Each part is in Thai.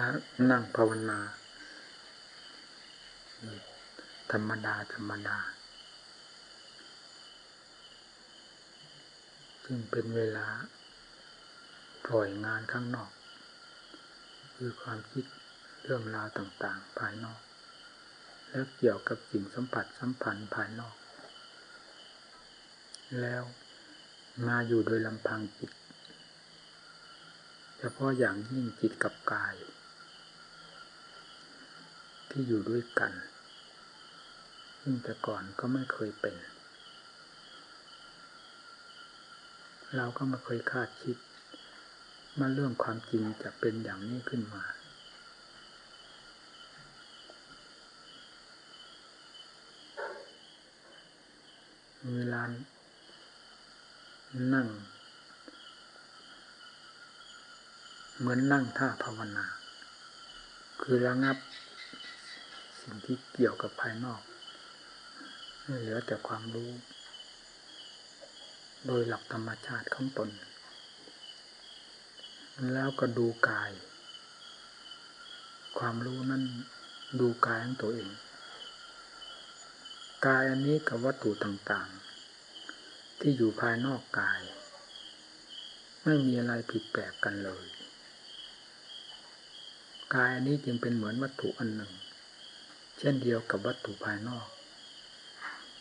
แล้วนั่งภาวนา ธรรมดา ธรรมดา ซึ่งเป็นเวลา ปล่อยงานข้างนอก คือความคิดเรื่องราวต่างๆ ภายนอก แล้วเกี่ยวกับสิ่งสัมผัสสัมพันธ์ภายนอก แล้วมาอยู่โดยลำพังจิตเฉพาะอย่างยิ่งจิตกับกาย ที่อยู่ด้วยกันซึ่งแต่ก่อนก็ไม่เคยเป็น เราก็ไม่เคยคาดคิดมาเรื่องความจริงจะเป็นอย่างนี้ขึ้นมา เวลานั่ง เหมือนนั่งท่าภาวนา คือระงับ สิ่งที่เกี่ยวกับภายนอกเหลือแต่ความรู้ โดยหลักธรรมชาติของตน แล้วก็ดูกาย ความรู้นั้นดูกายของตัวเอง กายอันนี้กับวัตถุต่างๆ ที่อยู่ภายนอกกาย ไม่มีอะไรผิดแปลกกันเลย กายอันนี้จึงเป็นเหมือนวัตถุอันหนึ่ง เช่นเดียวกับวัตถุภายนอก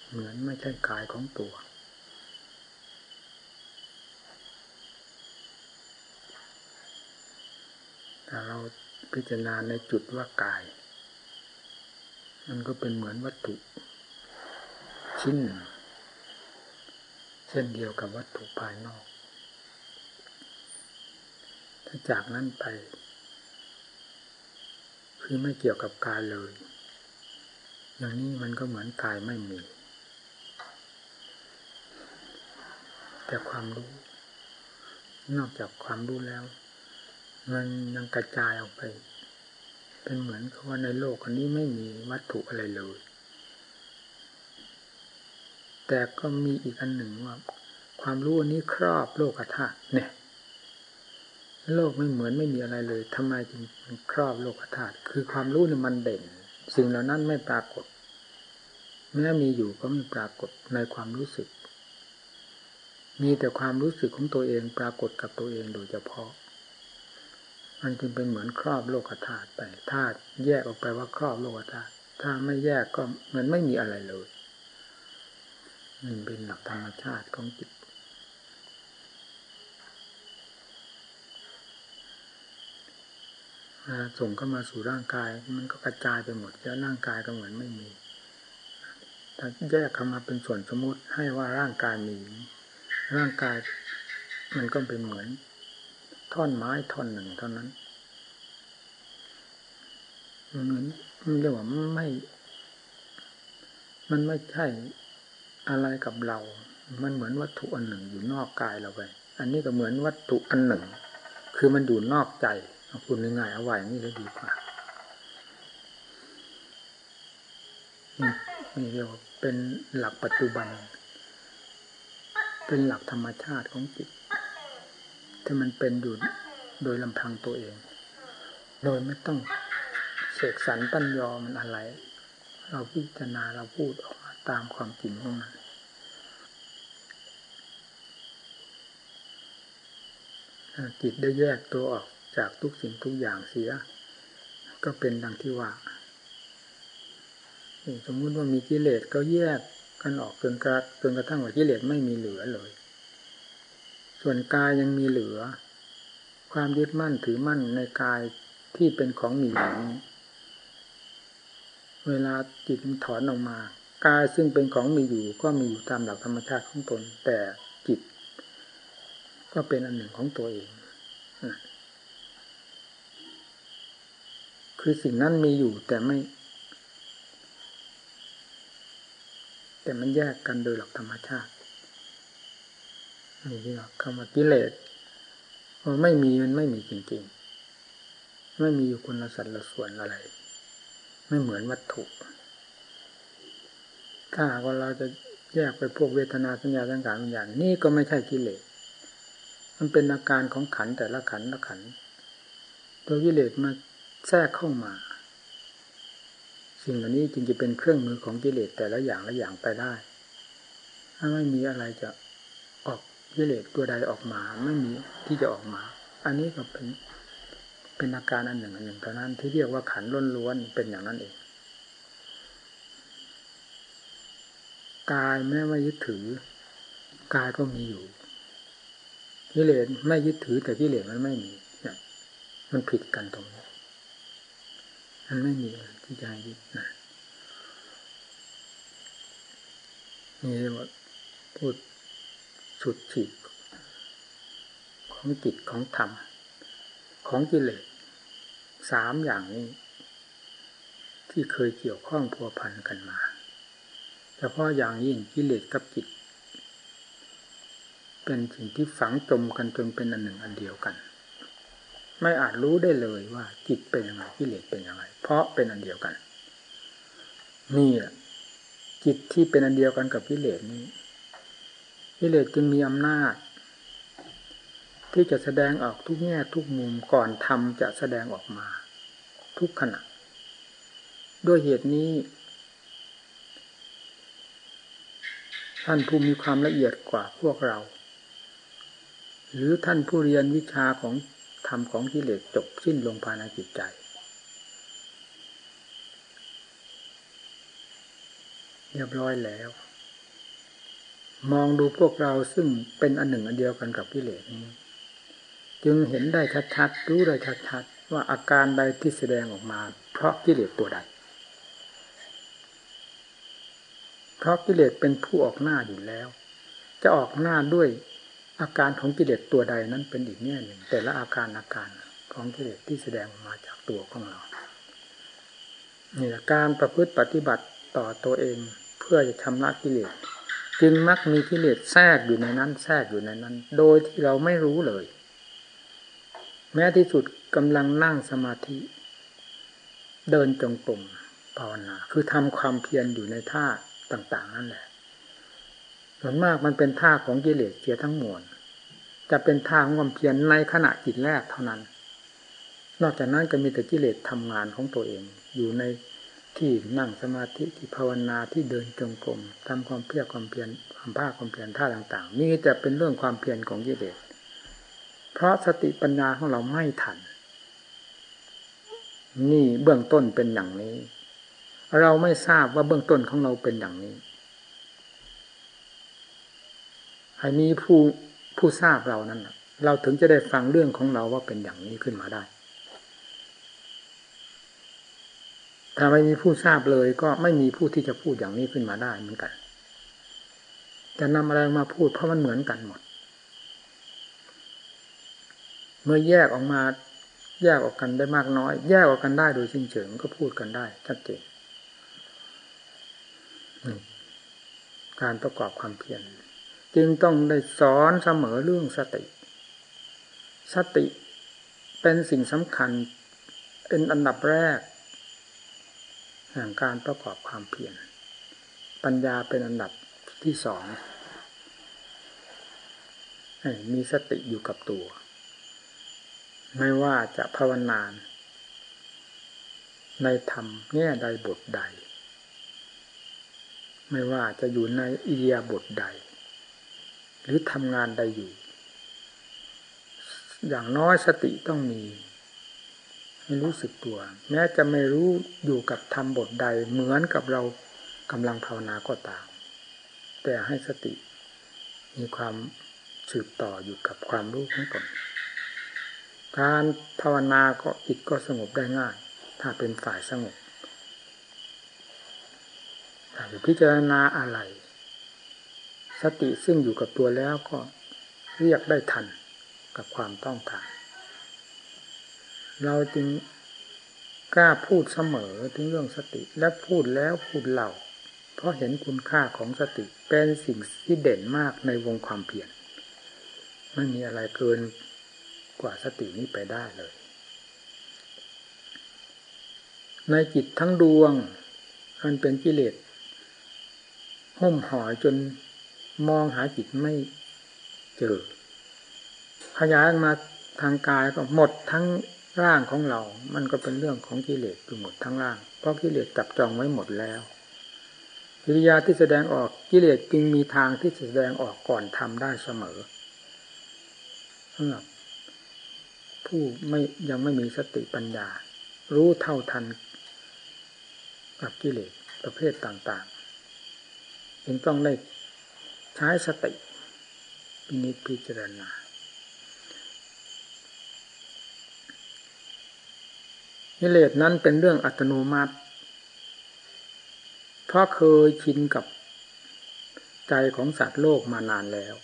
เหมือนไม่ใช่กายของตัว แต่เราพิจารณาในจุดว่ากาย มันก็เป็นเหมือนวัตถุ ชิ้นเช่นเดียวกับวัตถุภายนอก ถ้าจากนั้นไป คือไม่เกี่ยวกับกายเลย อย่างนี้มันก็เหมือนกายไม่มี แต่ความรู้ นอกจากความรู้แล้ว มันยังกระจายออกไป เป็นเหมือนกับว่าในโลกอันนี้ไม่มีวัตถุอะไรเลย แต่ก็มีอีกอันหนึ่งว่า ความรู้อันนี้ครอบโลกธาตุเนี่ยโลกไม่เหมือนไม่มีอะไรเลยทำไมจึงครอบโลกธาตุคือความรู้เนี่ยมันเด่น สิ่งเหล่านั้นไม่ปรากฏแม้มีอยู่ก็ไม่ปรากฏในความรู้สึก มีแต่ความรู้สึกของตัวเองปรากฏกับตัวเองโดยเฉพาะ มันจึงเป็นเหมือนครอบโลกธาตุไปธาตุแยกออกไปว่าครอบโลกธาตุถ้าไม่แยกก็มือนไม่มีอะไรเลยมันเป็นหลักธรรมชาติของจิต ส่งเข้ามาสู่ร่างกาย มันก็กระจายไปหมดแล้วร่างกายก็เหมือนไม่มีถ้าแยกเข้ามาเป็นส่วนสมมติให้ว่าร่างกายมีร่างกาย มันก็เป็นเหมือน ท่อนไม้ท่อนหนึ่งเท่านั้นมันเหมือนมันเรียกว่าไม่ มันไม่ใช่อะไรกับเรา มันเหมือนวัตถุอันหนึ่งอยู่นอกกายเราไป อันนี้ก็เหมือนวัตถุอันหนึ่ง คือมันอยู่นอกใจ พูดง่ายๆเอาไว้อย่างนี้เลยดีกว่านี่เรียกว่าเป็นหลักปัจจุบัน เป็นหลักธรรมชาติของจิตที่มันเป็นอยู่โดยลำพังตัวเอง โดยไม่ต้องเสกสรรปั้นยอมันอะไร เราพิจารณาเราพูดออกมาตามความจริงของมันจิตได้แยกตัวออก จากทุกสิ่งทุกอย่างเสีย ก็เป็นดังที่ว่าสมมติว่ามีกิเลสก็แยกกันออกจนกระจนกระทั่งว่ากิเลสไม่มีเหลือเลย ส่วนกายยังมีเหลือ ความยึดมั่นถือมั่นในกายที่เป็นของมีอยู่นี้เวลาจิตถอนออกมากายซึ่งเป็นของมีอยู่ ก็มีอยู่ตามหลักธรรมชาติของตนแต่จิต ก็เป็นอันหนึ่งของตัวเอง คือสิ่งนั้นมีอยู่แต่ไม่ แต่มันแยกกันโดยหลักธรรมชาตินี่ที่คำว่ากิเลสมันไม่มีมันไม่มีจริงๆ ไม่มีอยู่คนละสัดละส่วนอะไร ไม่เหมือนวัตถุ ถ้าว่าเราจะแยกไปพวกเวทนาสัญญาสังขารวิญญาณนี่ก็ไม่ใช่กิเลส มันเป็นอาการของขันแต่ละขันละขัน ตัวกิเลสมา แทรกเข้ามา สิ่งเหล่านี้จึงจะเป็นเครื่องมือของกิเลสแต่ละอย่างละอย่างไปได้ ถ้าไม่มีอะไรจะออกกิเลสตัวใดออกมา ไม่มีที่จะออกมา อันนี้ก็เป็นเป็นอาการอันหนึ่งอันหนึ่งเท่านั้นที่เรียกว่าขันล้นล้วนเป็นอย่างนั้นเองกายแม้ไม่ยึดถือกายก็มีอยู่กิเลสไม่ยึดถือแต่กิเลสมันไม่มีเนี่ยมันผิดกันตรงนี้ มันไม่มีที่จะยึดนะนี่เรียกว่าพูดสุดฉีดของจิตของธรรม ของกิเลสสามอย่างนี้ ที่เคยเกี่ยวข้องพัวพันกันมาเฉพาะอย่างยิ่งกิเลสกับจิต เป็นสิ่งที่ฝังจมกันจนเป็นอันหนึ่งอันเดียวกัน ไม่อาจรู้ได้เลยว่าจิตเป็นยังไงกิเลสเป็นยังไง เพราะเป็นอันเดียวกัน นี่แหละจิตที่เป็นอันเดียวกันกับกิเลสนี้กิเลสจึงมีอำนาจ ที่จะแสดงออกทุกแง่ทุกมุมก่อนทำจะแสดงออกมา ทุกขณะ ด้วยเหตุนี้ ท่านผู้มีความละเอียดกว่าพวกเรา หรือท่านผู้เรียนวิชาของ ธรรมของกิเลสจบสิ้นลงภายในจิตใจ เรียบร้อยแล้ว มองดูพวกเราซึ่งเป็นอันหนึ่งอันเดียวกันกับกิเลสนี้ จึงเห็นได้ชัดๆรู้ได้ชัดๆว่าอาการใดที่แสดงออกมา เพราะกิเลสตัวใด เพราะกิเลสเป็นผู้ออกหน้าอยู่แล้ว จะออกหน้าด้วย อาการของกิเลสตัวใดนั้นเป็นอีกแง่หนึ่ง แต่ละอาการอาการของกิเลสที่แสดงมาจากตัวของเรานี่แหละการประพฤติปฏิบัติต่อตัวเองเพื่อจะชำระกิเลสจึงมักมีกิเลสแทรกอยู่ในนั้น แทรกอยู่ในนั้น โดยที่เราไม่รู้เลย แม้ที่สุดกำลังนั่งสมาธิ เดินจงกรมภาวนา คือทำความเพียรอยู่ในท่าต่าง ๆ นั่นแหละ ส่วนมากมันเป็นท่าของกิเลสเสียทั้งมวลจะเป็นท่าของความเพียรในขณะจิตแรกเท่านั้น นอกจากนั้นก็มีแต่กิเลสทำงานของตัวเอง อยู่ในที่นั่งสมาธิที่ภาวนาที่เดินจงกรมทำความเพียรความเพียรความภาคความเพียรท่าต่างๆ นี่จะเป็นเรื่องความเพียรของกิเลส เพราะสติปัญญาของเราไม่ทัน นี่เบื้องต้นเป็นอย่างนี้ เราไม่ทราบว่าเบื้องต้นของเราเป็นอย่างนี้ ให้มีผู้ผู้ทราบเรานั้นเราถึงจะได้ฟังเรื่องของเราว่าเป็นอย่างนี้ขึ้นมาได้ ถ้าไม่มีผู้ทราบเลยก็ไม่มีผู้ที่จะพูดอย่างนี้ขึ้นมาได้เหมือนกัน จะนำอะไรมาพูดเพราะมันเหมือนกันหมด เมื่อแยกออกมาแยกออกกันได้มากน้อย แยกออกกันได้โดยสิ้นเชิงก็พูดกันได้ชัดเจนการประกอบความเพียร จึงต้องได้สอนเสมอเรื่องสติ สติเป็นสิ่งสำคัญเป็นอันดับแรก แห่งการประกอบความเพียรปัญญาเป็นอันดับที่สองมีสติอยู่กับตัว ไม่ว่าจะภาวนานในธรรมแง่ใดบทใด ไม่ว่าจะอยู่ในอิเดียบทใด หรือทำงานใดอยู่ อย่างน้อยสติต้องมีให้รู้สึกตัว แม้จะไม่รู้อยู่กับทำบทใดเหมือนกับเรากำลังภาวนาก็ตาม แต่ให้สติมีความสืบต่ออยู่กับความรู้ของตนการภาวนาก็จิตก็สงบได้ง่าย ถ้าเป็นฝ่ายสงบพิจารณาอะไร สติซึ่งอยู่กับตัวแล้วก็เรียกได้ทันกับความต้องการ เราจึงกล้าพูดเสมอถึงเรื่องสติและพูดแล้วพูดเล่าเพราะเห็นคุณค่าของสติเป็นสิ่งที่เด่นมากในวงความเพียรไม่มีอะไรเกินกว่าสตินี้ไปได้เลย ในจิตทั้งดวงมันเป็นกิเลสห่มห่อจน มองหาจิตไม่เจอ ขยายมาทางกายก็หมดทั้งร่างของเรา มันก็เป็นเรื่องของกิเลสอยู่หมดทั้งร่าง เพราะกิเลสจับจองไว้หมดแล้วกิริยาที่แสดงออกกิเลสจึงมีทางที่จะแสดงออกก่อนทำได้เสมอสำหรับผู้ไม่ยังไม่มีสติปัญญา รู้เท่าทันกับกิเลสประเภทต่างๆจึงต้องได้ ใช้สติพินิจพิจารณากิเลสนั้นเป็นเรื่องอัตโนมัติ เพราะเคยชินกับใจของสัตว์โลกมานานแล้ว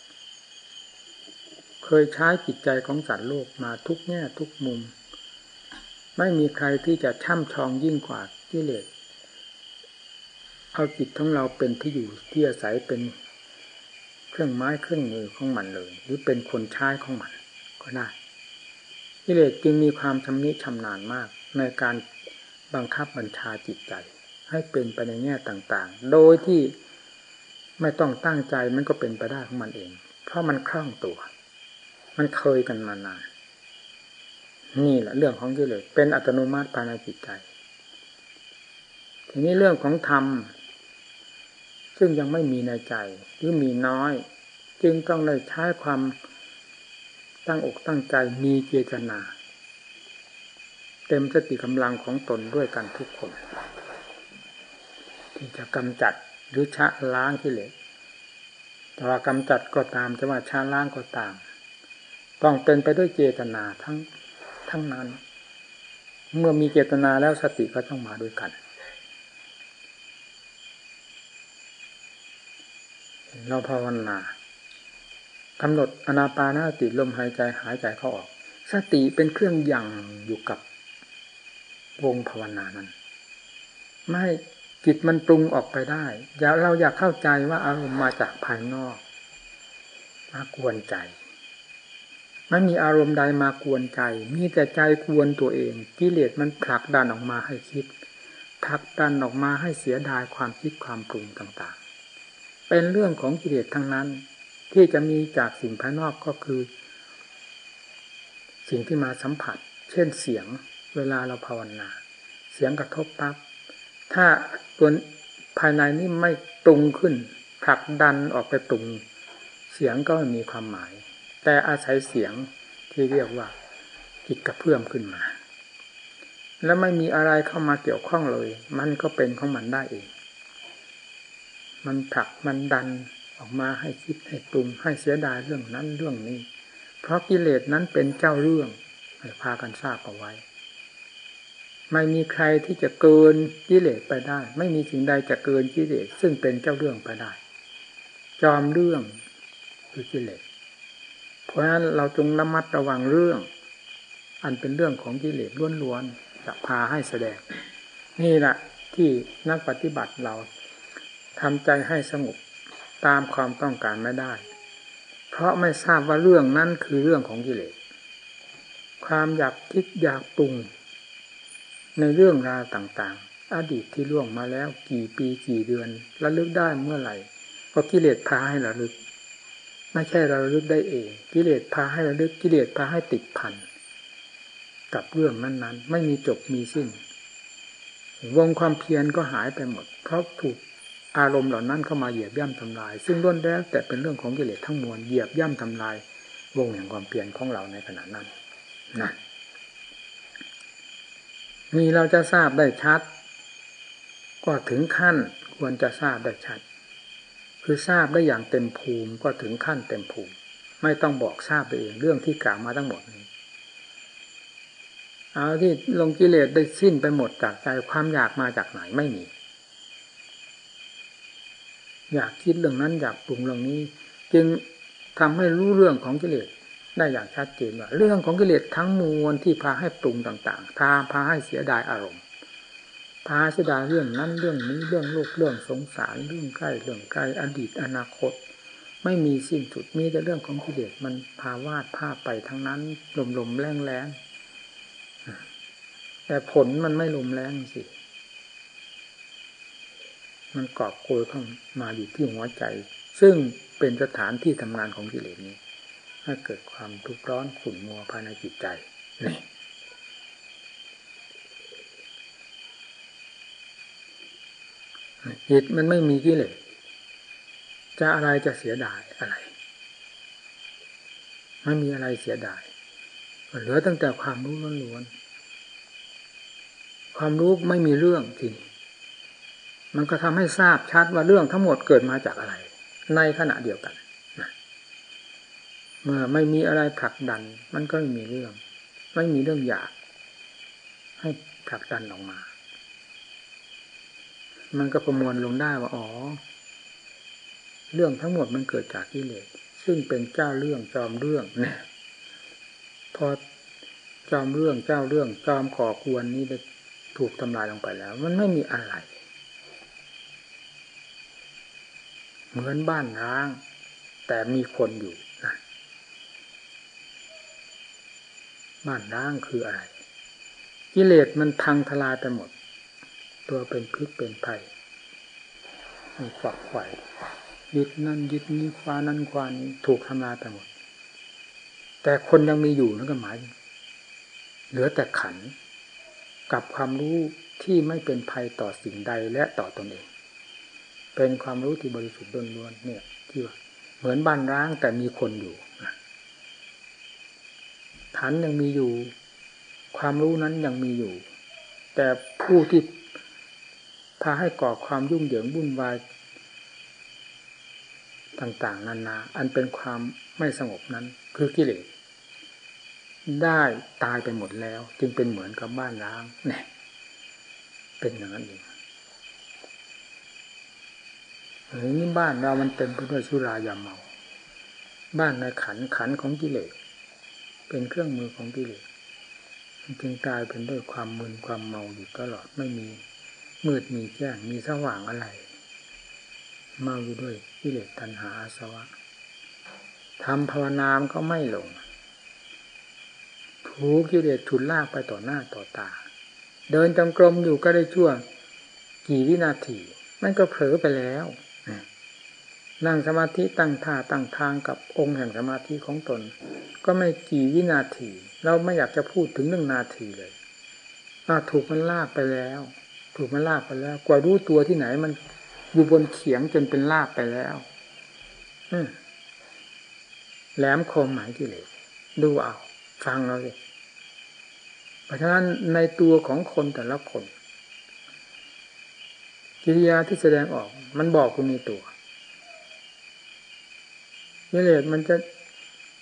เคยใช้จิตใจของสัตว์โลกมาทุกแง่ทุกมุม ไม่มีใครที่จะช่ำชองยิ่งกว่ากิเลสเอาจิตของเราเป็นที่อยู่ที่อาศัยเป็น เครื่องไม้เครื่องมือของมันเลย หรือเป็นคนใช้ของมัน ก็ได้กิเลสจึงมีความชำนิชำนาญมาก ในการบังคับบัญชาจิตใจ ให้เป็นไปในแง่ต่างๆ โดยที่ไม่ต้องตั้งใจมันก็เป็นไปได้ของมันเอง เพราะมันคล่องตัว มันเคยกันมานาน นี่แหละเรื่องของกิเลสเป็นอัตโนมัติภายในจิตใจ ทีนี้เรื่องของธรรม ซึ่งยังไม่มีในใจหรือมีน้อย จึงต้องได้ใช้ความตั้งอกตั้งใจมีเจตนา เต็มสติกำลังของตนด้วยกันทุกคน ที่จะกำจัดหรือชะล้างกิเหลสแต่ว่ากำจัดก็ตามจะว่าชะล้างก็ตาม ต้องเป็นไปด้วยเจตนาทั้งทั้งนั้น เมื่อมีเจตนาแล้วสติก็ต้องมาด้วยกัน เราภาวนากำหนดอนาปานาติลมหายใจหายใจเข้าออก สติเป็นเครื่องยังอยู่กับวงภาวนานั้น ไม่จิตมันปรุงออกไปได้อย่าเราอยากเข้าใจว่าอารมณ์มาจากภายนอก มากวนใจไม่มีอารมณ์ใดมากวนใจ มีแต่ใจกวนตัวเอง กิเลสมันผลักดันออกมาให้คิดผลักดันออกมาให้เสียดายความคิดความปรุงต่าง เป็นเรื่องของกิเลสทั้งนั้น ที่จะมีจากสิ่งภายนอกก็คือ สิ่งที่มาสัมผัส เช่นเสียงเวลาเราภาวนา เสียงกระทบปั๊บถ้าตัวภายในนี่ไม่ตรงขึ้นผลักดันออกไปตรงเสียงก็ม่มีความหมาย แต่อาศัยเสียงที่เรียกว่าจิตกระเพื่อมขึ้นมา แล้วไม่มีอะไรเข้ามาเกี่ยวข้องเลย มันก็เป็นของมันได้เอง มันผลักมันดันออกมาให้คิดให้ปรุงให้เสียดายเรื่องนั้นเรื่องนี้ เพราะกิเลสนั้นเป็นเจ้าเรื่องให้พากันทราบเอาไว้ ไม่มีใครที่จะเกินกิเลสไปได้ ไม่มีสิ่งใดจะเกินกิเลสซึ่งเป็นเจ้าเรื่องไปได้ จอมเรื่องคือกิเลสเพราะฉะนั้นเราจงระมัดระวังเรื่อง อันเป็นเรื่องของกิเลสล้วนๆจะพาให้แสดง นี่แหละที่นักปฏิบัติเรา ทำใจให้สงบตามความต้องการไม่ได้ เพราะไม่ทราบว่าเรื่องนั้นคือเรื่องของกิเลส ความอยากคิดอยากปรุง ในเรื่องราวต่างๆ อดีตที่ล่วงมาแล้วกี่ปีกี่เดือนระลึกได้เมื่อไหร่ก็กิเลสพาให้ระลึก ไม่ใช่เราลึกได้เอง กิเลสพาให้ระลึกกิเลสพาให้ติดพันกับเรื่องนั้นๆ ไม่มีจบมีสิ้น วงความเพียรก็หายไปหมดเพราะถูก อารมณ์เหล่านั้นเข้ามาเหยียบย่ำทำลาย ซึ่งล้วนแล้วแต่เป็นเรื่องของกิเลสทั้งมวลเหยียบย่ำทำลายวงแห่งความเพียรของเราในขณะนั้นนั่นมีเราจะทราบได้ชัด ก็ถึงขั้นควรจะทราบได้ชัด คือทราบได้อย่างเต็มภูมิก็ถึงขั้นเต็มภูมิ ไม่ต้องบอกทราบไปเองเรื่องที่กล่าวมาทั้งหมดนี้เอาที่ลงกิเลสได้สิ้นไปหมดจากใจความอยากมาจากไหนไม่มี อยากคิดเรื่องนั้นอยากปรุงเรื่องนี้ จึงทำให้รู้เรื่องของกิเลสได้อย่างชัดเจนว่าเรื่องของกิเลสทั้งมวลที่พาให้ปรุงต่างๆพาพาให้เสียดายอารมณ์พาเสียดายเรื่องนั้นเรื่องนี้เรื่องโลกเรื่องสงสารเรื่องใกล้เรื่องไกลอดีตอนาคต ไม่มีสิ้นสุดมีแต่เรื่องของกิเลสมันพาวาดภาพไปทั้งนั้นลมลมแรงแรงแต่ผลมันไม่ลมแรงสิ มันกอบโกยเข้ามาอยู่ที่หัวใจ ซึ่งเป็นสถานที่ทำงานของกิเลสนี้ให้เกิดความทุกข์ร้อนขุ่นมัวภายในจิตใจนี่จิตมันไม่มีกิเลสจะอะไรจะเสียดายอะไรไม่มีอะไรเสียดายเหลือตั้งแต่ความรู้ล้วนๆความรู้ไม่มีเรื่องจริง มันก็ทำให้ทราบชัดว่าเรื่องทั้งหมดเกิดมาจากอะไร ในขณะเดียวกันเมื่อไม่มีอะไรผลักดัน มันก็ไม่มีเรื่อง ไม่มีเรื่องอยาก ให้ผลักดันออกมา มันก็ประมวลลงได้ว่าอ๋อ เรื่องทั้งหมดมันเกิดจากกิเลสซึ่งเป็นเจ้าเรื่องจอมเรื่องเนี่ยพอจอมเรื่องเจ้าเรื่องจอมก่อควรนี้ได้ถูกทำลายลงไปแล้ว มันไม่มีอะไร เหมือนบ้านร้าง แต่มีคนอยู่นะบ้านร้างคืออะไร กิเลสมันพังทลายไปหมด ตัวเป็นพิษเป็นภัยมีฝักไข่ยึดนั่นยึดนี้คว้านั่นคว้านี้ถูกทำลายไปหมด แต่คนยังมีอยู่นั่นก็หมาย เหลือแต่ขันกับความรู้ที่ไม่เป็นภัยต่อสิ่งใดและต่อตอนเอง เป็นความรู้ที่บริสุทธิ์ล้วนๆเนี่ย ที่ว่าเหมือนบ้านร้างแต่มีคนอยู่ขันยังมีอยู่ ความรู้นั้นยังมีอยู่ แต่ผู้ที่พาให้ก่อความยุ่งเหยิงวุ่นวายต่าง ๆ นานา อันเป็นความไม่สงบนั้น คือกิเลสได้ตายไปหมดแล้ว จึงเป็นเหมือนกับบ้านร้างเนี่ยเป็นอย่างนั้นเอง นี่บ้านเรามันเต็มไปด้วยสุรายาเมา บ้านในขันขันของกิเลสเป็นเครื่องมือของกิเลสมันจึงกลายเป็นด้วยความมึนความเมาอยู่ตลอดไม่มีมืดมีแจ้งมีสว่างอะไร เมาอยู่ด้วยกิเลสตัณหาอาสวะทำภาวนามก็ไม่ลง ถูกกิเลสฉุดลากไปต่อหน้าต่อตา เดินจงกรมอยู่ก็ได้ชั่ว กี่วินาที มันก็เผลอไปแล้ว นั่งสมาธิตั้งท่าตั้งทางกับองค์แห่งสมาธิของตน ก็ไม่กี่วินาที เราไม่อยากจะพูดถึงหนึ่งนาทีเลยถูกมันลากไปแล้ว ถูกมันลากไปแล้ว กว่ารู้ตัวที่ไหนมันอยู่บนเขียงจนเป็นลาบไปแล้วแหลมคมหมายกิเลสดูเอาฟังเราสิเพราะฉะนั้นในตัวของคนแต่ละคน กิริยาที่แสดงออก มันบอกคุณในตัว กิเลสมันจะ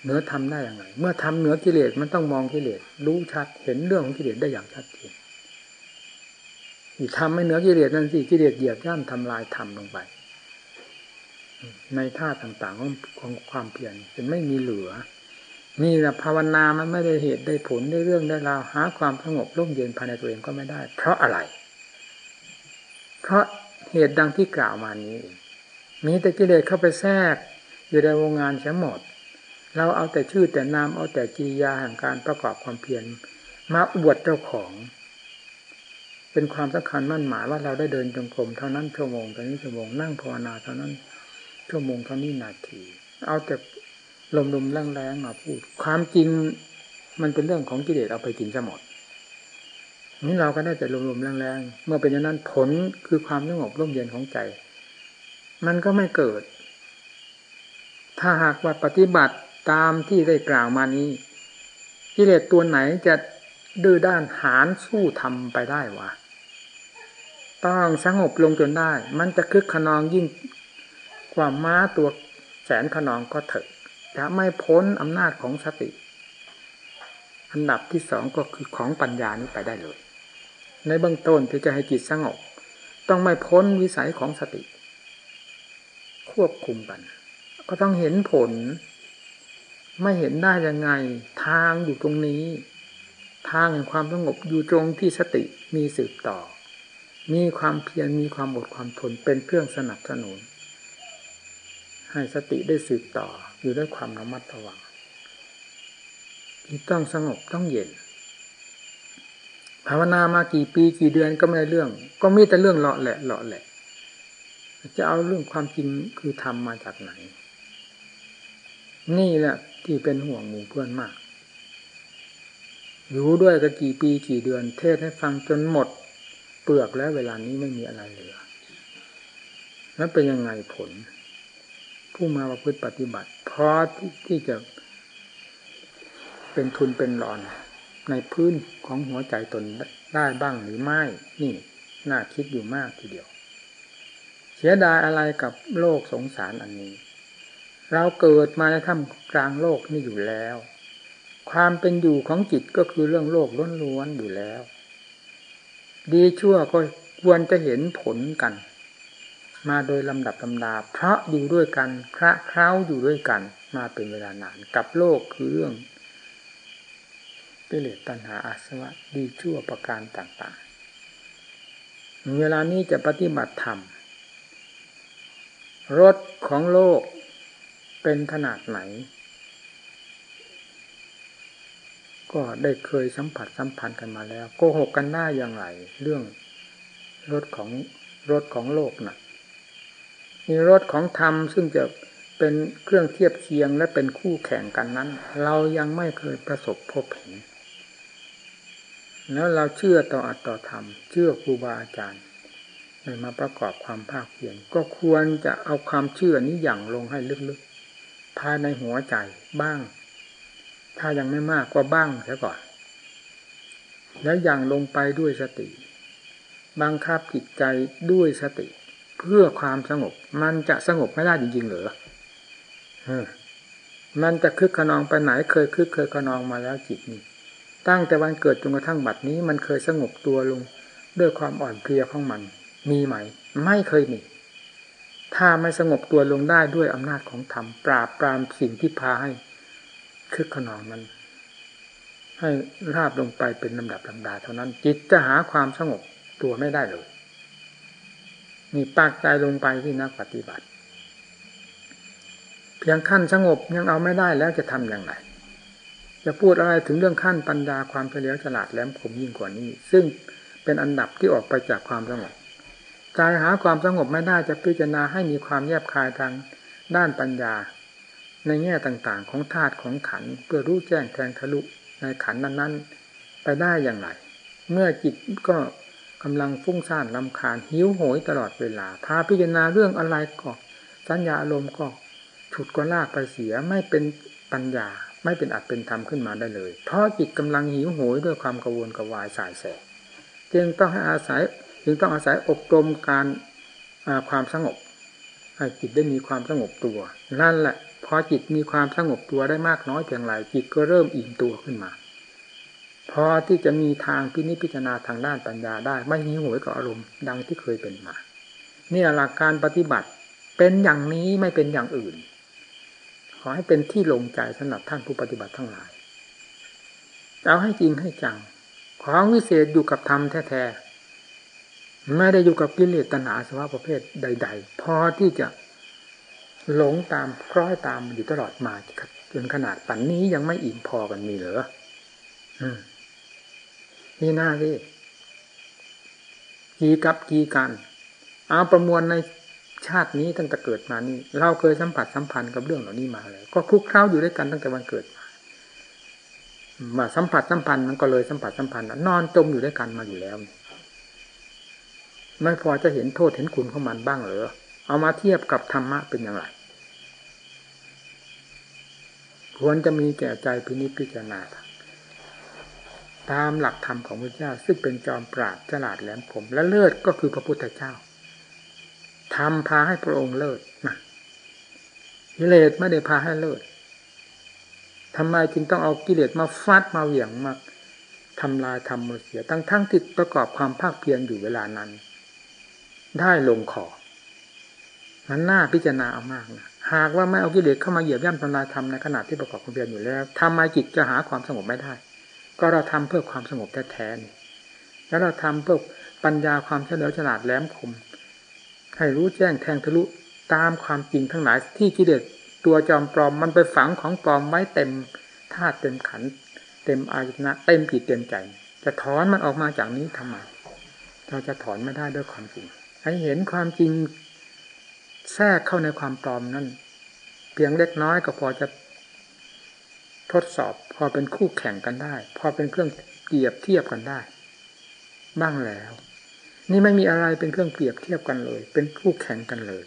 เหนือทำได้อย่างไร เมื่อทำเหนือกิเลสมันต้องมองกิเลสรู้ชัดเห็นเรื่องของกิเลสได้อย่างชัดเจนทำไม่เหนือกิเลสนั่นสิกิเลสเหยียบย่ำทำลายทำลงไป ในท่าต่างๆของของความเพียรจะไม่มีเหลือ นี่แหละภาวนามันไม่ได้เหตุได้ผลได้เรื่องได้ราวหาความสงบร่มเย็นภายในตัวเองก็ไม่ได้ เพราะอะไร เพราะเหตุดังที่กล่าวมานี้มีแต่กิเลสเข้าไปแทรก อยู่ในวงงานเสียหมด เราเอาแต่ชื่อแต่นามเอาแต่กิริยาแห่งการประกอบความเพียรมาอวดเจ้าของ เป็นความสำคัญมั่นหมายว่าเราได้เดินจงกรมเท่านั้นชั่วโมงเท่านี้ชั่วโมงนั่งภาวนาเท่านั้นชั่วโมงเท่านี้นาที เอาแต่ลมลมแรงแรงมาพูด ความจริงมันเป็นเรื่องของกิเลสเอาไปกินซะหมดนี่เราก็ได้แต่ลมลมแรงแรงเมื่อเป็นอย่างนั้นผลคือความสงบร่มเย็นของใจ มันก็ไม่เกิด ถ้าหากว่าปฏิบัติตามที่ได้กล่าวมานี้กิเลสตัวไหนจะดื้อด้านหานสู้ทำไปได้วะต้องสงบลงจนได้ มันจะคึกขนองยิ่งกว่าม้าตัวแสนขนองก็เถอะจะไม่พ้นอำนาจของสติ อันดับที่สองก็คือของปัญญานี้ไปได้เลย ในเบื้องต้นที่จะให้จิตสงบ ต้องไม่พ้นวิสัยของสติ ควบคุมกัน ก็ต้องเห็นผล ไม่เห็นได้ยังไง ทางอยู่ตรงนี้ ทางแห่งความสงบอยู่ตรงที่สติมีสืบต่อ มีความเพียรมีความอดความทนเป็นเครื่องสนับสนุน ให้สติได้สืบต่ออยู่ด้วยความระมัดระวังที่ต้องสงบต้องเย็นภาวนามากี่ปีกี่เดือนก็ไม่ได้เรื่อง ก็มีแต่เรื่องเลาะแหละเลาะแหละ จะเอาเรื่องความจริงคือทำมาจากไหน นี่แหละที่เป็นห่วงหมู่เพื่อนมาก อยู่ด้วยกันกี่ปีกี่เดือน เทศให้ฟังจนหมด เปลือกแล้วเวลานี้ไม่มีอะไรเหลือแล้วเป็นยังไงผล ผู้มาประพฤติปฏิบัติเพราะที่จะเป็นทุนเป็นรอน ในพื้นของหัวใจตนได้บ้างหรือไม่ นี่น่าคิดอยู่มากทีเดียว เสียดายอะไรกับโลกสงสารอันนี้ เราเกิดมาในถ้ำกลางโลกนี่อยู่แล้ว ความเป็นอยู่ของจิตก็คือเรื่องโลกล้วนๆอยู่แล้ว ดีชั่วก็ควรจะเห็นผลกัน มาโดยลำดับลำดาเพราะอยู่ด้วยกันคระเคล้าอยู่ด้วยกัน มาเป็นเวลานานกับโลกคือเรื่องกิเลสตัณหาอาสวะดีชั่วประการต่างๆ เวลานี้จะปฏิบัติธรรมรถของโลก เป็นขนาดไหน ก็ได้เคยสัมผัสสัมพันธ์กันมาแล้ว โกหกกันได้อย่างไร เรื่องรถของรถของโลกนะ่ะมีรถของธรรมซึ่งจะเป็นเครื่องเทียบเคียงและเป็นคู่แข่งกันนั้น เรายังไม่เคยประสบพบเห็น แล้วเราเชื่อต่ออัตต่อธรรม เชื่อครูบาอาจารย์ในมาประกอบความภาคเพียรก็ควรจะเอาความเชื่อนี้อย่างลงให้ลึกๆ ภายในหัวใจบ้าง ถ้ายังไม่มากก็บ้างเสียก่อน แล้วอย่างลงไปด้วยสติ บังคับจิตใจด้วยสติ เพื่อความสงบ มันจะสงบไม่ได้จริงๆ เหรอมันจะคึกขนองไปไหนเคยคึกเคยขนองมาแล้วจิตนี้ตั้งแต่วันเกิดจนกระทั่งบัดนี้ มันเคยสงบตัวลงด้วยความอ่อนเพลียของมัน มีไหม ไม่เคยมี ถ้าไม่สงบตัวลงได้ด้วยอำนาจของธรรมปราบปรามสิ่งที่พาให้คึกขนองมันให้ราบลงไปเป็นลำดับลำดาเท่านั้น จิตจะหาความสงบตัวไม่ได้เลยมีปากใจลงไปที่นักปฏิบัติ เพียงขั้นสงบยังเอาไม่ได้แล้วจะทำอย่างไรจะพูดอะไรถึงเรื่องขั้นปัญญาความเฉลียวฉลาดแหลมคมยิ่งกว่านี้ ซึ่งเป็นอันดับที่ออกไปจากความสงบ กายหาความสงบไม่ได้จะพิจารณาให้มีความแยบคายทางด้านปัญญา ในแง่ต่างๆ ของธาตุของขันเพื่อรู้แจ้งแทงทะลุในขันนั้นๆ ไปได้อย่างไร เมื่อจิตก็กำลังฟุ้งซ่านลำคาญหิวโหยตลอดเวลาพาพิจารณาเรื่องอะไรก็สัญญาอารมณ์ก็ฉุดก็ลากไปเสียไม่เป็นปัญญาไม่เป็นอัดเป็นธรรมขึ้นมาได้เลย เพราะจิตกำลังหิวโหยด้วยความกระวนกระวายสายแส จึงต้องให้อาศัย จึงต้องอาศัยอบรมการความสงบให้จิตได้มีความสงบตัว นั่นแหละพอจิตมีความสงบตัวได้มากน้อยเพียงไรจิตก็เริ่มอิ่มตัวขึ้นมา พอที่จะมีทางพินิจพิจารณาทางด้านปัญญาได้ ไม่หิวโหยกับอารมณ์ดังที่เคยเป็นมานี่หลักการปฏิบัติเป็นอย่างนี้ไม่เป็นอย่างอื่น ขอให้เป็นที่ลงใจสำหรับท่านผู้ปฏิบัติทั้งหลายเอาให้จริงให้จัง ของวิเศษอยู่กับธรรมแท้ๆ ไม่ได้อยู่กับกิเลสตัณหาสภาวะประเภทใด ๆ พอที่จะหลงตามคล้อยตามอยู่ตลอดมาจนขนาดปัจนนี้ยังไม่อิ่มพอกันมีเหรอนี่หน้าที่กีกับกีกันเอาประมวลในชาตินี้ตั้งแต่เกิดมานี่ เราเคยสัมผัสสัมพันธ์กับเรื่องเหล่านี้มาแล้วก็คุกเข้าอยู่ด้วยกันตั้งแต่วันเกิดมามาสัมผัสสัมพันธ์มันก็เลยสัมผัสสัมพันธ์นอนจมอยู่ด้วยกันมาอยู่แล้ว ไม่พอจะเห็นโทษเห็นคุณของมันบ้างเหรอ เอามาเทียบกับธรรมะเป็นอย่างไร ควรจะมีแก่ใจพินิจพิจารณา ตามหลักธรรมของพระเจ้า ซึ่งเป็นจอมปราดฉลาดแหลมคมและเลิศก็คือพระพุทธเจ้าทำพาให้พระองค์เลิศนะกิเลสไม่ได้พาให้เลิศทำไมจึงต้องเอากิเลสมาฟาดมาเหวี่ยงมาทำลายทำมือเสียตั้งทั้งติดประกอบความภาคเพียรอยู่เวลานั้น ได้ลงคอมันน่าพิจารณาเอามากนะหากว่าไม่เอากิเลสเข้ามาเหยียบย่ำทำลายทำในขณะที่ประกอบความเพียรอยู่แล้วทำไมจิตจะหาความสงบไม่ได้ ก็เราทำเพื่อความสงบแท้ๆนี่แล้วเราทำเพื่อปัญญาความเฉลียวฉลาดแหลมคม ให้รู้แจ้งแทงทะลุตามความจริงทั้งหลายที่กิเลสตัวจอมปลอมมันไปฝังของปลอมไว้เต็มธาตุเต็มขัน เต็มอายตนะเต็มจิตเต็มใจ จะถอนมันออกมาจากนี้ทำไมเราจะถอนไม่ได้ด้วยความจริง ให้เห็นความจริงแทรกเข้าในความปลอมนั้นเพียงเล็กน้อยก็พอจะทดสอบ พอเป็นคู่แข่งกันได้ พอเป็นเครื่องเกียบเทียบกันได้ บ้างแล้ว นี่ไม่มีอะไรเป็นเครื่องเปรียบเทียบกันเลย เป็นคู่แข่งกันเลย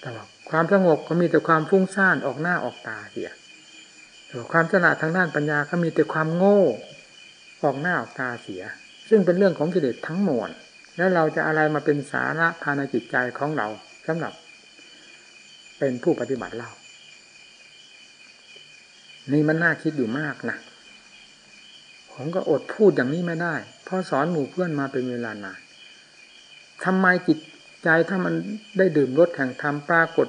แต่ว่าความสงบก็มีแต่ความฟุ้งซ่านออกหน้าออกตาเสียแต่ความฉลาดทางด้านปัญญาก็มีแต่ความโง่ออกหน้าออกตาเสีย ซึ่งเป็นเรื่องของกิเลสทั้งมวล แล้วเราจะอะไรมาเป็นสาระภายในจิตใจของเราสำหรับ เป็นผู้ปฏิบัติเรา นี่มันน่าคิดอยู่มากนะผมก็อดพูดอย่างนี้ไม่ได้เพราะสอนหมู่เพื่อนมาเป็นเวลานานทำไมจิตใจถ้ามันได้ดื่มรสแห่งธรรมปรากฏ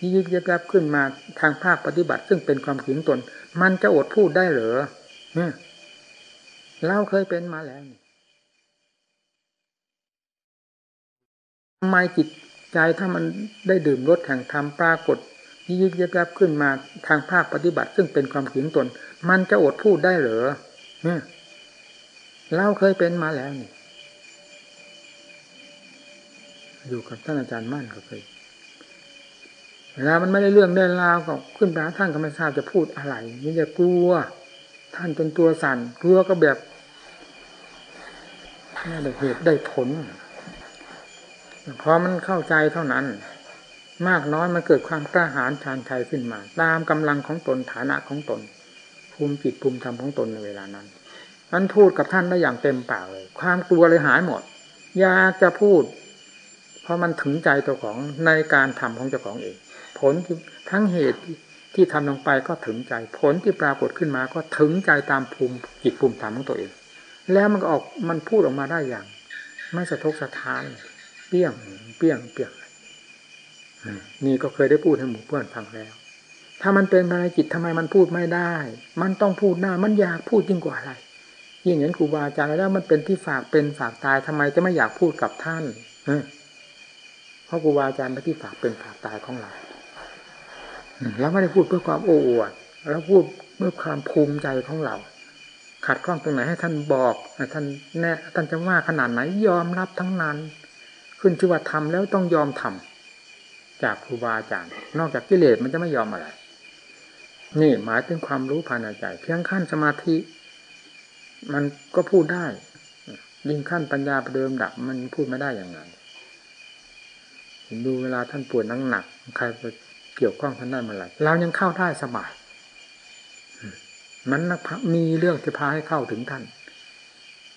ยิบยับยับขึ้นมาทางภาคปฏิบัติ ซึ่งเป็นความขืนตน มันจะอดพูดได้เหรอเนี่ยเราเคยเป็นมาแล้ว ทำไมจิตใจถ้ามันได้ดื่มรสแห่งธรรมปรากฏยิบยับยับขึ้นมาทางภาคปฏิบัติ ซึ่งเป็นความขืนตน มันจะอดพูดได้เหรอเนี่ยเราเคยเป็นมาแล้วนี่อยู่กับท่านอาจารย์มั่นก็เคยเวลามันไม่ได้เรื่องได้ราวก็ขึ้นไปท่านก็ไม่ทราบจะพูดอะไรนี่จะกลัว ท่านจนตัวสั่นกลัวก็แบบนี่เหตุได้ผล พอมันเข้าใจเท่านั้น มากน้อยมันเกิดความกล้าหาญชาญชัยขึ้นมา ตามกำลังของตนฐานะของตน ภูมิจิตภูมิธรรมของตนในเวลานั้นมันพูดกับท่านได้อย่างเต็มปากเลย ความกลัวเลยหายหมด อยากจะพูด เพราะมันถึงใจตัวของในการทำของเจ้าของเอง ผลทั้งเหตุที่ทำลงไปก็ถึงใจ ผลที่ปรากฏขึ้นมาก็ถึงใจตามภูมิจิตภูมิธรรมของตัวเอง แล้วมันก็ออกมันพูดออกมาได้อย่าง ไม่สะทกสะท้านเเปี้ยงเปี้ยงเปี้ยงนี่ก็เคยได้พูดให้หมู่เพื่อนฟังแล้ว ถ้ามันเป็นภายในจิตทำไมมันพูดไม่ได้ มันต้องพูดหน้ามันอยากพูดยิ่งกว่าอะไร ยิ่งเห็นครูบาอาจารย์แล้วมันเป็นที่ฝากเป็นฝากตายทำไมจะไม่อยากพูดกับท่านเพราะครูบาอาจารย์เป็นที่ฝากเป็นฝากตายของเราแล้วไม่ได้พูดเพื่อความโอ้อวดแล้วพูดเพื่อความภูมิใจของเรา ขัดข้องตรงไหนให้ท่านบอกท่านแน่ท่านจะว่าขนาดไหนยอมรับทั้งนั้น ขึ้นชื่อว่าทำแล้วต้องยอมทำจากครูบาอาจารย์ นอกจากกิเลสมันจะไม่ยอมอะไร นี่หมายถึงความรู้ภายในใจ เพียงขั้นสมาธิ มันก็พูดได้ยิ่งขั้นปัญญาประเดิมดับ มันพูดไม่ได้อย่างไงดูเวลาท่านปวดนั่งหนักใครไปเกี่ยวข้องท่านได้เมื่อไหร่เรายังเข้าได้สบายมันนักพมีเรื่องที่พาให้เข้าถึงท่าน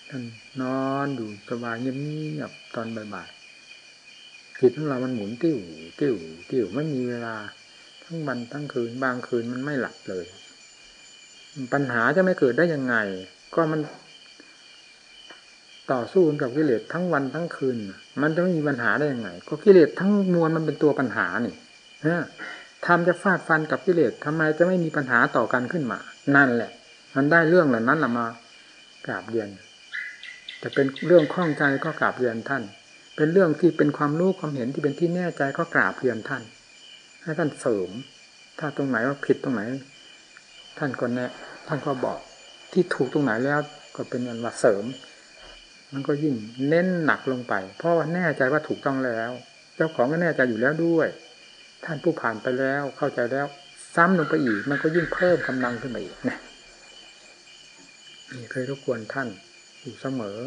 ท่านนอนอยู่สบายเงียบๆตอนบ่ายๆ จิตของเรามันหมุนติ้วติ้วติ้วไม่มีเวลา ทั้งวันทั้งคืนบางคืนมันไม่หลับเลย ปัญหาจะไม่เกิดได้ยังไง ก็มัน ต่อสู้กับกิเลสทั้งวันทั้งคืน มันจะไม่มีปัญหาได้ยังไง ก็กิเลสทั้งมวลมันเป็นตัวปัญหานี่ฮะทำจะฟาดฟันกับกิเลสทำไมจะไม่มีปัญหาต่อกันขึ้นมา นั่นแหละ มันได้เรื่องเหล่านั้นมากราบเรียนแต่เป็นเรื่องข้องใจก็กราบเรียนท่าน เป็นเรื่องที่เป็นความรู้ความเห็นที่เป็นที่แน่ใจก็กราบเรียนท่าน ให้ท่านเสริม ถ้าตรงไหนว่าผิดตรงไหน ท่านก็แนะ ท่านก็บอกที่ถูกตรงไหนแล้วก็เป็นอันว่าเสริม มันก็ยิ่งเน้นหนักลงไป เพราะว่าแน่ใจว่าถูกต้องแล้ว เจ้าของก็แน่ใจอยู่แล้วด้วย ท่านผู้ผ่านไปแล้วเข้าใจแล้ว ซ้ำลงไปอีก มันก็ยิ่งเพิ่มกำลังขึ้นมาอีกนะนี่เคยรบกวนท่านอยู่เสมอ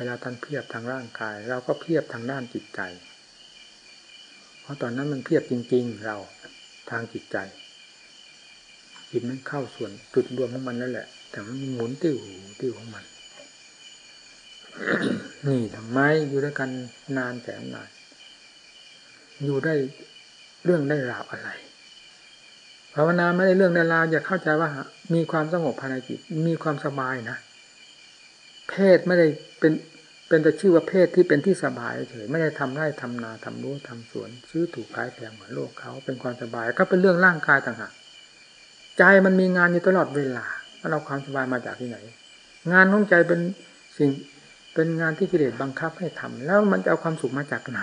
เวลาท่านเพียบทางร่างกาย เราก็เพียบทางด้านจิตใจ เพราะตอนนั้นมันเพียบจริง ๆ เราทางจิตใจจิตมันเข้าส่วนจุดรวมของมันนั่นแหละ แต่มันหมุนติ้วติ้วของมัน นี่ทำไมอยู่ด้วยกันนานแสนนานอยู่ได้เรื่องได้ราวอะไรภาวนาไม่ได้เรื่องได้ราวอย่าเข้าใจว่า มีความสงบภายในจิต มีความสบายนะเพศไม่ได้เป็น เป็นแต่ชื่อว่าเพศที่เป็นที่สบายเฉยไม่ได้ทำไร่ทำนาทำรู้ทำสวน ซื้อถูกขายแพงเหมือนโลกเขาเป็นความสบายก็เป็นเรื่องร่างกายต่างหากใจมันมีงานอยู่ตลอดเวลาเราความสบายมาจากที่ไหน งานของใจเป็นสิ่งเป็นงานที่กิเลสบังคับให้ทำแล้วมันจะเอาความสุขมาจากไหน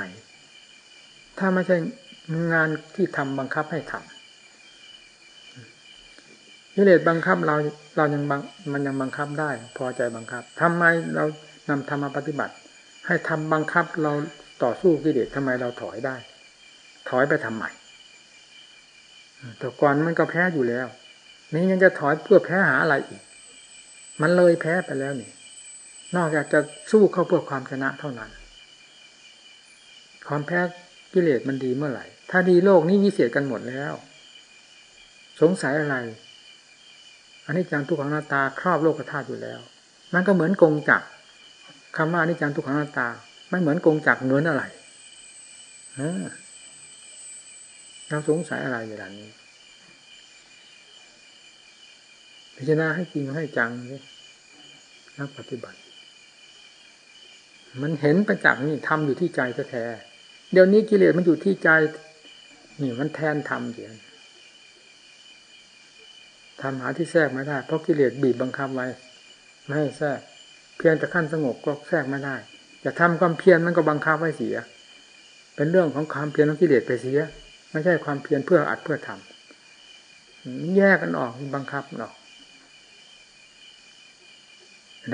ถ้าไม่ใช่งานที่ทำบังคับให้ทำกิเลสบังคับเราเรายังบังมันยังบังคับได้ พอใจบังคับทำไมเรา นำธรรมปฏิบัติ ให้ทำบังคับเราต่อสู้กิเลสทำไมเราถอยได้ ถอยไปทำไมแต่ก่อนมันก็แพ้อยู่แล้ว นี่ยังจะถอยเพื่อแพ้หาอะไรอีก มันเลยแพ้ไปแล้วนี่ นอกจากจะสู้เข้าเพื่อความชนะเท่านั้น ความแพ้กิเลสมันดีเมื่อไหร่ ถ้าดีโลกนี้วิเศษกันหมดแล้ว สงสัยอะไร อันนี้จังทุกขังหน้าตาครอบโลกธาตุอยู่แล้ว มันก็เหมือนกงจักร คำว่านิจังทุกขังนาตา ไม่เหมือนกงจักเหมือนอะไรเราสงสัยอะไรอย่างนี้พิจารณาให้จริงให้จังเลยนักปฏิบัติ มันเห็นประจักษ์นี่ทำอยู่ที่ใจแท้เดี๋ยวนี้กิเลสมันอยู่ที่ใจ นี่มันแทนทำเดียทำหาที่แทรกไม่ได้ เพราะกิเลสบีบบังคับไว้ ไม่ให้แทรก เพียงแต่ขั้นสงบก็แทรกไม่ได้จะทำความเพียรมันก็บังคับไว้เสีย เป็นเรื่องของความเพียรของกิเลสไปเสีย ไม่ใช่ความเพียรเพื่ออัดเพื่อทำแยกกันออกบังคับออก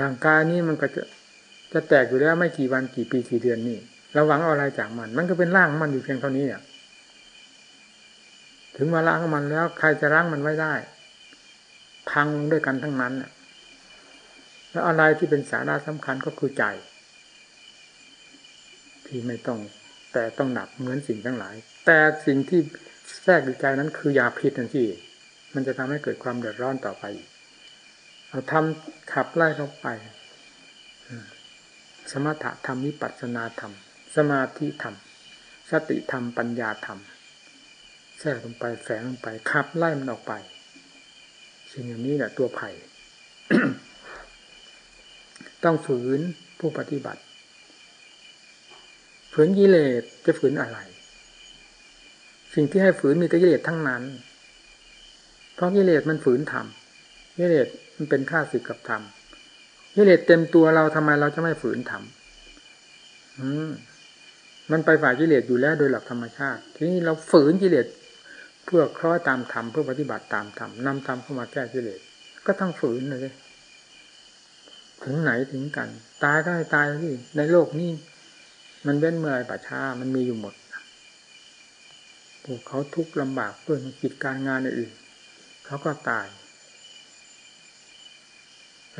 ร่างกายนี้มันก็จะจะแตกอยู่แล้วไม่กี่วันกี่ปีกี่เดือนนี่เราหวังอะไรจากมัน มันก็เป็นร่างมันอยู่เพียงเท่านี้เนี่ยถึงมาล้างมันแล้ว ใครจะล้างมันไว้ได้ พังด้วยกันทั้งนั้น แล้วอะไรที่เป็นสาระสำคัญก็คือใจ ที่ไม่ต้อง แต่ต้องหนักเหมือนสิ่งทั้งหลาย แต่สิ่งที่แทรกอยู่ใจนั้นคือยาพิษนั่นที่ มันจะทำให้เกิดความเดือดร้อนต่อไปเราทำขับไล่เข้าไป สมถะธรรมวิปัสสนาธรรม สมาธิธรรม สติธรรม ปัญญาธรรมแทรกลงไปแฝงลงไปขับไล่มันออกไป สิ่งอย่างนี้แหละตัวไผ่ ต้องฝืนผู้ปฏิบัติ ฝืนกิเลสจะฝืนอะไร สิ่งที่ให้ฝืนมีแต่กิเลสทั้งนั้น เพราะกิเลสมันฝืนธรรมกิเลสมันเป็นข้าศึกกับธรรมกิเลสเต็มตัวเราทำไมเราจะไม่ฝืนทำอืมมันไปฝ่ายกิเลสอยู่แล้วโดยหลักธรรมชาติ ทีนี้เราฝืนกิเลสเพื่อคล้อยตามธรรมเพื่อปฏิบัติตามธรรมนำธรรมเข้ามาแก้กิเลสก็ต้องฝืนเลย ถึงไหนถึงกัน ตายก็ให้ตายที่ในโลกนี้ มันเว้นเมื่อไรป่าชามันมีอยู่หมดพวกเขาทุกข์ลำบากเพื่อกิจการงานอื่นเขาก็ตาย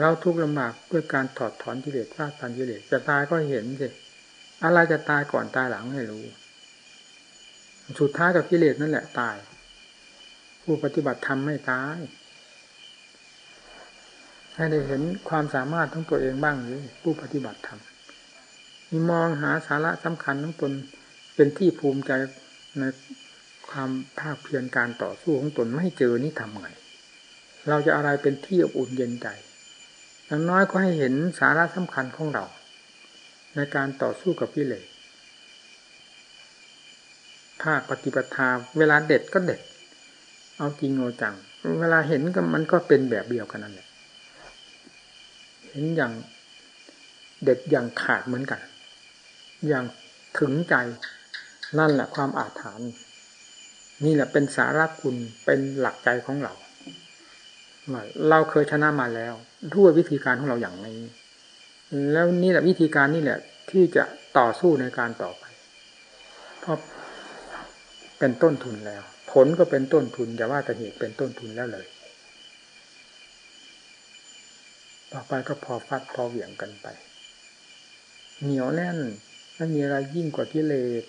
เราทุกข์ลำบากด้วยการถอดถอนกิเลสฆ่าตันกิเลสจะตายก็เห็นสิอะไรจะตายก่อนตายหลังให้รู้ สุดท้ายกับกิเลสนั่นแหละตาย ผู้ปฏิบัติธรรมไม่ตาย ให้ได้เห็นความสามารถของตัวเองบ้างเลยผู้ปฏิบัติธรรมมีมองหาสาระสำคัญของตนเป็นที่ภูมิใจในความภาคเพียรการต่อสู้ของตนไม่เจอนี่ทำไงเราจะอะไรเป็นที่อบอุ่นเย็นใจอย่างน้อยก็ให้เห็นสาระสำคัญของเรา ในการต่อสู้กับกิเลสภาคปฏิปทาเวลาเด็ดก็เด็ด เอาจริงเอาจัง เวลาเห็นก็มันก็เป็นแบบเดียวกันนั่นแหละ เห็นอย่างเด็ดอย่างขาดเหมือนกัน อย่างถึงใจนั่นแหละความอาถรรพ์นี่แหละเป็นสาระคุณเป็นหลักใจของเรา เราเคยชนะมาแล้วด้วยวิธีการของเราอย่างนี้ แล้วนี่แหละวิธีการนี่แหละ ที่จะต่อสู้ในการต่อไปเพราะเป็นต้นทุนแล้ว ผลก็เป็นต้นทุนอย่าว่าแต่เหตุเป็นต้นทุนแล้วเลย ต่อไปก็พอฟัดพอเหวี่ยงกันไป เหนียวแน่นไม่มีอะไรยิ่งกว่ากิเลส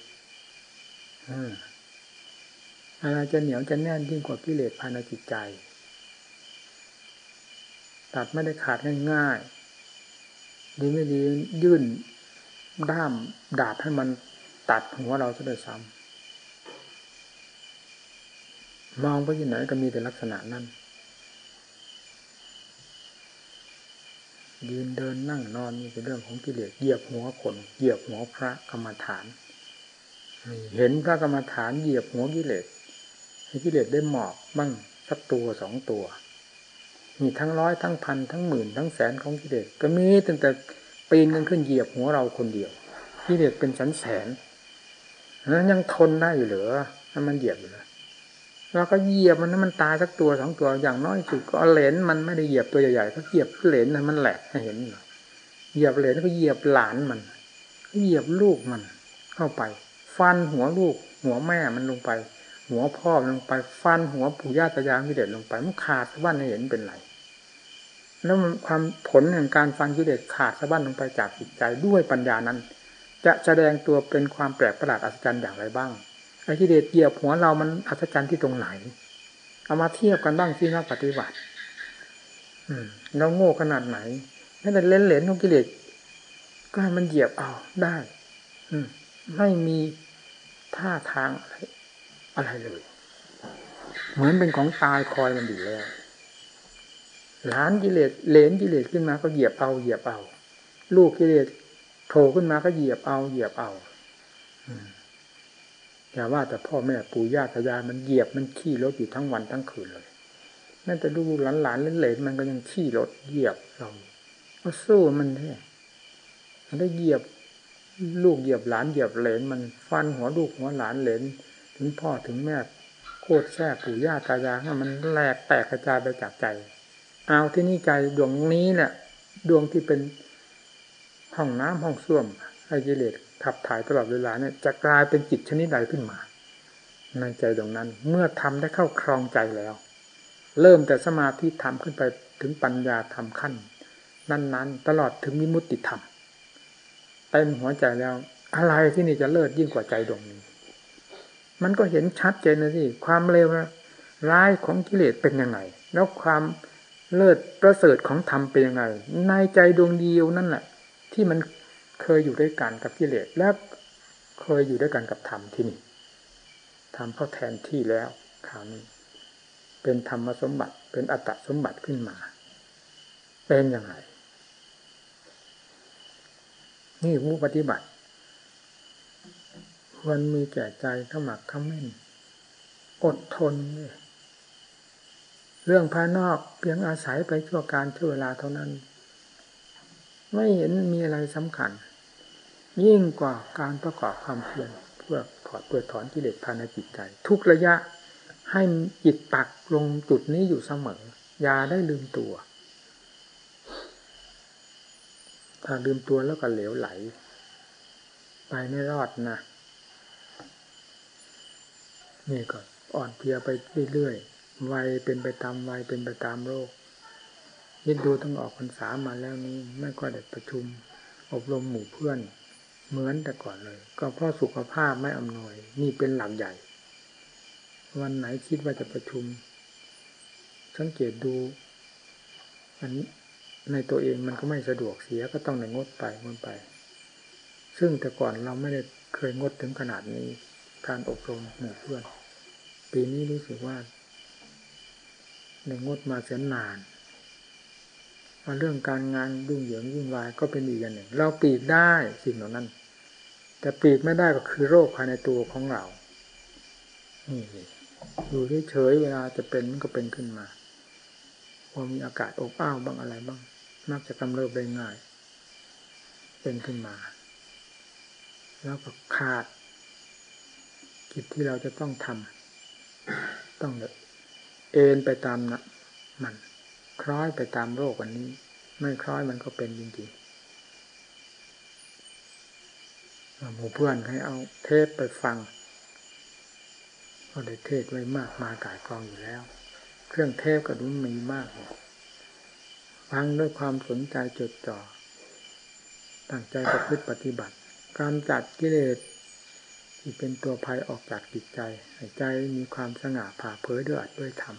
อะไรจะเหนียวจะแน่นยิ่งกว่ากิเลสภายในจิตใจ ตัดไม่ได้ขาดง่ายๆดีไม่ดียื่นด้ามดาบให้มันตัดหัวเราจะได้ซ้ำมองไปที่ไหนก็มีแต่ลักษณะนั้น ยืนเดินนั่งนอนนี่เป็นเรื่องของกิเลสเหยียบหัวคนเหยียบหัวพระกรรมฐานเห็นพระกรรมฐานเหยียบหัวกิเลสให้กิเลสได้หมอบบ้างสักตัวสองตัวมีทั้งร้อยทั้งพันทั้งหมื่นทั้งแสนของกิเลสก็มีตั้งแต่ปีนกันขึ้นเหยียบหัวเราคนเดียวกิเลสเป็นแสนแสนนั้นยังทนได้อยู่เหรอถ้ามันเหยียบอยู่เลย แล้วก็เหยียบมันนั้นมันตายสักตัวสองตัวอย่างน้อยสุดก็เหรนมันไม่ได้เหยียบตัวใหญ่ๆก็เหยียบเหรนมันแหลกให้เห็นเหยียบเหรนก็เหยียบหลานมันเหยียบลูกมัน เข้าไป ฟันหัวลูก หัวแม่มันลงไป หัวพ่อลงไป ฟันหัวปู่ย่าตายายกิเลสลงไปมันขาดวันให้เห็นเป็นไรแล้วความผลแห่งการฟังกิเลสขาดสะบั้นลงไปจากจิตใจด้วยปัญญานั้น จะแสดงตัวเป็นความแปลกประหลาดอัศจรรย์อย่างไรบ้าง ไอ้กิเลสเหยียบหัวเรามันอัศจรรย์ที่ตรงไหน เอามาเทียบกันบ้างสินักปฏิบัติ อืมเราโง่ขนาดไหนนั่นแต่เล่นเหลนของกิเลสก็ให้มันเหยียบเอาได้ อืมไม่มีท่าทางอะไรอะไรเลย เหมือนเป็นของตายคอยมันอยู่แล้วหลานกิเลสเลนกิเลสขึ้นมาก็เหยียบเอาเหยียบเอา ลูกกิเลสโผล่ขึ้นมาก็เหยียบเอาเหยียบเอา อ ย่าว่าแต่พ่อแม่ปู่ย่าตายายมันเหยียบมันขี้รถอยู่ทั้งวันทั้งคืนเลยแม้แต่ลูกหลานหลานเลนมันก็ยังขี้รถเหยียบเราก็สู้มันแท้มันได้เหยียบลูกเหยียบหลานเหยียบเหลนมันฟันหัวลูกหัวหลานเหลนถึงพ่อถึงแม่โคตรแท้ปู่ย่าตายายมันแหลกแตกกระจายไปจากใจเอาที่นี่ใจดวงนี้เนี่ยดวงที่เป็นห้องน้ำห้องส้วมไอ้กิเลส ขับถ่ายตลอดเวลาเนี่ยจะกลายเป็นจิตชนิดใดขึ้นมาในใจดวงนั้น เมื่อทำได้เข้าครองใจแล้ว เริ่มแต่สมาธิทำขึ้นไปถึงปัญญาทำขั้น นั้น ๆ ตลอดถึงมิมุติธรรมเต็มหัวใจแล้ว อะไรที่นี่จะเลิศยิ่งกว่าใจดวงนี้ มันก็เห็นชัดเจนนะสิความเลวร้ายของกิเลสเป็นยังไง แล้วความเลิศประเสริฐของธรรมเป็นยังไง ในใจดวงเดียวนั่นแหละ ที่มัน เคยอยู่ด้วยกันกับกิเลสและเคยอยู่ด้วยกันกับธรรมที่นี่ธรรมเข้าแทนที่แล้วคราวนี้ เป็นธรรมสมบัติ เป็นอัตตสมบัติขึ้นมา เป็นยังไงนี่ผู้ปฏิบัติควรมีแก่ใจขมักขม้นอดทนเรื่องภายนอกเพียงอาศัยไปชั่วการชั่วเวลาเท่านั้น ไม่เห็นมีอะไรสำคัญ ยิ่งกว่าการประกอบความเพียรเพื่อถอดเปลือถอนกิเลสภายในจิตใจ ทุกระยะให้จิตปักลงจุดนี้อยู่เสมอ อย่าได้ลืมตัว ถ้าลืมตัวแล้วก็เหลวไหล ไปไม่รอดนะนี่ก็อ่อนเพลียไปเรื่อยๆวัยเป็นไปตามวัยเป็นไปตามโรค ยิดดูต้องออกพรรษามาแล้วนี้ไม่ก็ได้ประชุม อบรมหมู่เพื่อน เหมือนแต่ก่อนเลย ก็เพราะสุขภาพไม่อำนวย นี่เป็นหลักใหญ่ วันไหนคิดว่าจะประชุม สังเกตดูอันในตัวเองมันก็ไม่สะดวกเสียก็ต้องในงดไปงดไป ซึ่งแต่ก่อนเราไม่ได้เคยงดถึงขนาดนี้ การอบรมหมู่เพื่อน ปีนี้รู้สึกว่าในงดมาเสียนาน เรื่องการงานยุ่งเหยิงวุ่นวายก็เป็นอีกอย่างหนึ่ง เราปีกได้สิ่งเหล่านั้น แต่ปีกไม่ได้ก็คือโรคภายในตัวของเรานี่อยู่เฉยเวลาจะเป็นมันก็เป็นขึ้นมาพอมีอากาศอบอ้าวบ้างอะไรบ้าง มักจะกำเริบได้ง่าย เป็นขึ้นมา แล้วก็ขาดกิจที่เราจะต้องทำต้องเอ็นไปตามนะมัน คล้อยไปตามโรคอันนี้ ไม่คล้อยมันก็เป็นจริงๆหมู่เพื่อนให้เอาเทปไปฟังก็ได้เทศไว้มากมากายกองอยู่แล้ว เครื่องเทปก็ดูมีมากฟังด้วยความสนใจจดจ่อตั้งใจประพฤติปฏิบัติ การจัดกิเลสที่เป็นตัวภัยออกจากจิตใจใใจมีความสง่าผ่าเผยด้วยอัดด้วยธรรม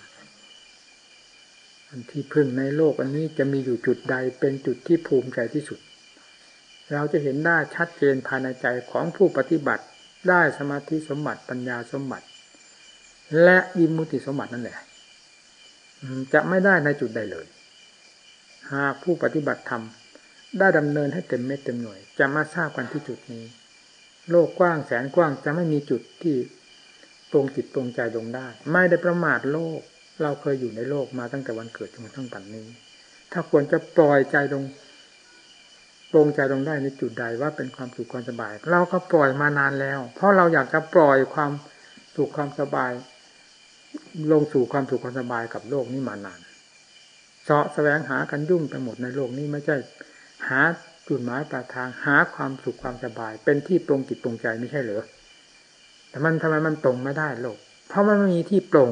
อันที่พึ่งในโลกอันนี้จะมีอยู่จุดใดเป็นจุดที่ภูมิใจที่สุด เราจะเห็นได้ชัดเจนภายในใจของผู้ปฏิบัติได้สมาธิสมบัติปัญญาสมบัติ และยิมุติสมบัตินั่นแหละจะไม่ได้ในจุดใดเลย หากผู้ปฏิบัติธรรมได้ดำเนินให้เต็มเม็ดเต็มหน่วย จะมาทราบกันที่จุดนี้ โลกกว้างแสนกว้างจะไม่มีจุดที่ตรงจิตตรงใจลงได้ ไม่ได้ประมาทโลก เราเคยอยู่ในโลกมาตั้งแต่วันเกิดจนถึงปัจจุบันนี้ถ้าควรจะปล่อยใจลงตรงใจลงได้ในจุดใดว่าเป็นความสุขความสบาย เราก็ปล่อยมานานแล้ว เพราะเราอยากจะปล่อยความสุขความสบาย ลงสู่ความสุขความสบายกับโลกนี้มานานเสาะแสวงหากันยุ่งไปหมดในโลกนี้ไม่ใช่ หาจุดหมายปลายทางหาความสุขความสบาย เป็นที่ปรงจิตปรงใจไม่ใช่เหรอแต่มันทำไมมันตรงไม่ได้โลก เพราะมันไม่มีที่ปรง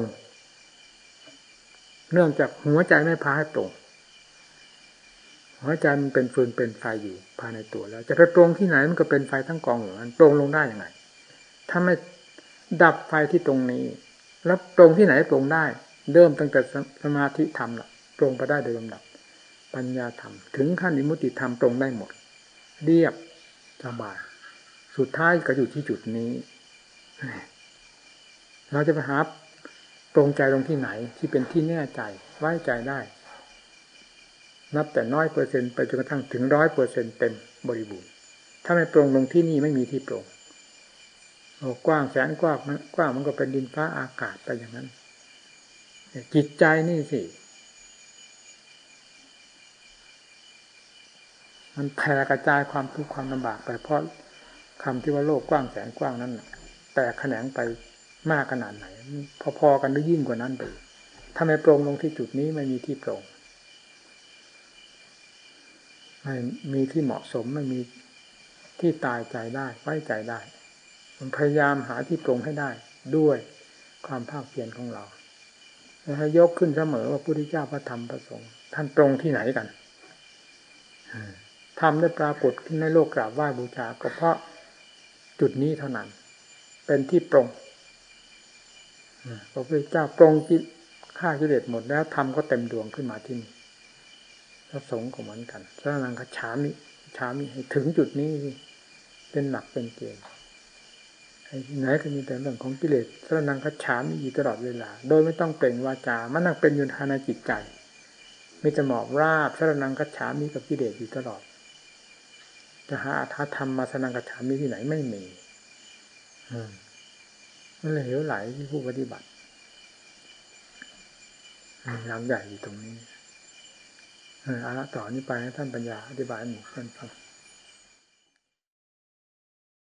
เนื่องจากหัวใจไม่พาให้ตรง หัวใจมันเป็นฟืนเป็นไฟอยู่ภายในตัวแล้ว จะไปปรงที่ไหนมันก็เป็นไฟทั้งกองอยู่มันปรงลงได้ยังไง ถ้าไม่ดับไฟที่ตรงนี้ แล้วปรงที่ไหนปรงได้ เริ่มตั้งแต่สมาธิธรรมละปรงไปได้โดยลำดับ ปัญญาธรรม ถึงขั้นอิมุติธรรมปรงได้หมด เรียบสบายสุดท้ายก็อยู่ที่จุดนี้ เราจะไปหา ตรงใจตรงที่ไหนที่เป็นที่แน่ใจไว้ใจได้ นับแต่น้อยเปอร์เซ็นต์ไปจนกระทั่งถึงร้อยเปอร์เซ็นเต็มบริบูรณ์ถ้าไม่ตรงลงที่นี่ไม่มีที่โปร่งโอ้กว้างแสนกว้างมันกว้างมันก็เป็นดินฟ้าอากาศไปอย่างนั้นจิตใจนี่สิ มันแผ่กระจายความทุกข์ความลำบากไปเพราะคำที่ว่าโลกกว้างแสนกว้างนั้นแต่แขนงไป มากขนาดไหน พอๆกันหรือยิ่งกว่านั้นไปถ้าไม่โปร่งลงที่จุดนี้ไม่มีที่โปร่งไม่มีที่เหมาะสมไม่มีที่ตายใจได้ไว้ใจได้มันพยายามหาที่โปร่งให้ได้ด้วยความภาคเพียรของเราแล้วให้ยกขึ้นเสมอว่าพระพุทธเจ้าพระธรรมพระสงฆ์ท่านตรงที่ไหนกันทำได้ปรากฏขึ้นในโลกกราบไหว้บูชาก็เพราะจุดนี้เท่านั้น เป็นที่ปรง พระพุทธเจ้าปรงจิตฆ่ากิเลสหมดแล้วทำก็เต็มดวงขึ้นมาที่นี่พระสงฆ์ก็เหมือนกันพระนังคฉามิฉามิให้ถึงจุดนี้เป็นหลักเป็นเกณฑ์ไหนก็มีแต่เรื่องของกิเลสพระนังคฉามิอยู่ตลอดเวลา โดยไม่ต้องเปล่งวาจา มันนั่งเป็นยุนทานาจิตใจมีจะหมอบราบพระนังคฉามิกับกิเลสอยู่ตลอด จะหาอาธรรมมาสนังคฉามิที่ไหนไม่มี อืม เหลวไหลที่ผู้ปฏิบัติหลังใหญ่อยู่ตรงนี้เอาละต่อนี้ไปให้ท่านปัญญาอธิบายหมู่เพื่อนฟัง